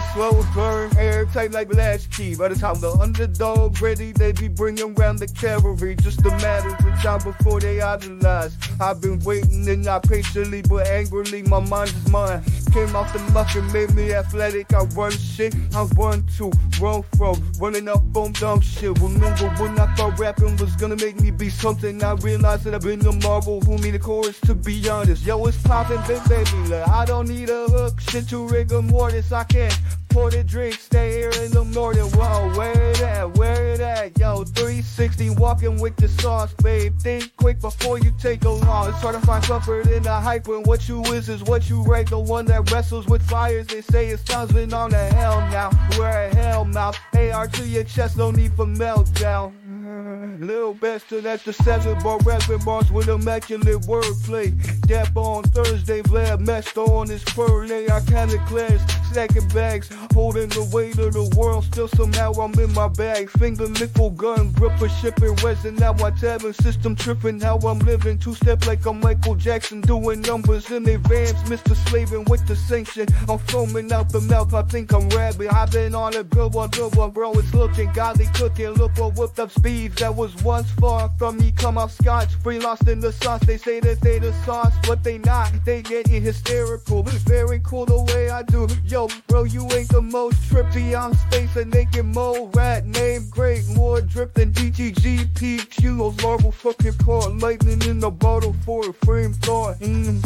the slow turn, air tight like last key. By the time the underdog ready, they be bringing round the cavalry. Just a matter of time before they idolize. I've been waiting and not patiently, but angrily, my mind is mine. Came off the muck and made me athletic. I run shit, I run to, run from, running up on dumb shit. Remember when I thought rapping was gonna make me be something? I realized that I've been a marvel. Who me the chorus to be honest? Yo, it's poppin', big baby. Look, I don't need a hook, shit to rigor mortis. I can't pour the drink, stay here in the morning. Whoa, where it at? Where it at? Yo, 360 walking with the sauce, babe. Think quick before you take a long. It's hard to find comfort in the hype when what you is is what you rate. The one that wrestles with fires, they say it's time's been on the hell now. We're a hell mouth. AR to your chest, no need for meltdown. Little best bastard at the seven bar rapping bars with immaculate wordplay. Dap on Thursday, Vlad meshed on his fur. They kinda class, stacking bags, holding the weight of the world. Still somehow I'm in my bag. Finger nickel gun, gripper shipping resin. Now I tabbing system tripping. How I'm living, two step like I'm Michael Jackson, doing numbers in advance. Mr. Slaving with the sanction. I'm foaming out the mouth. I think I'm rabid. I've been on a good one, bro. It's looking godly cooking. Look what whipped up speeds that was once far from me. Come off scotch, free lost in the sauce. They say that they the sauce, but they not. They getting hysterical. Very cool the way I do. Yo, bro, you ain't the most trippy. I'm space a naked mole rat. Name great, more drip than DTG PQs. Marble fucking part. Lightning in the bottle for a frame thought. Mm.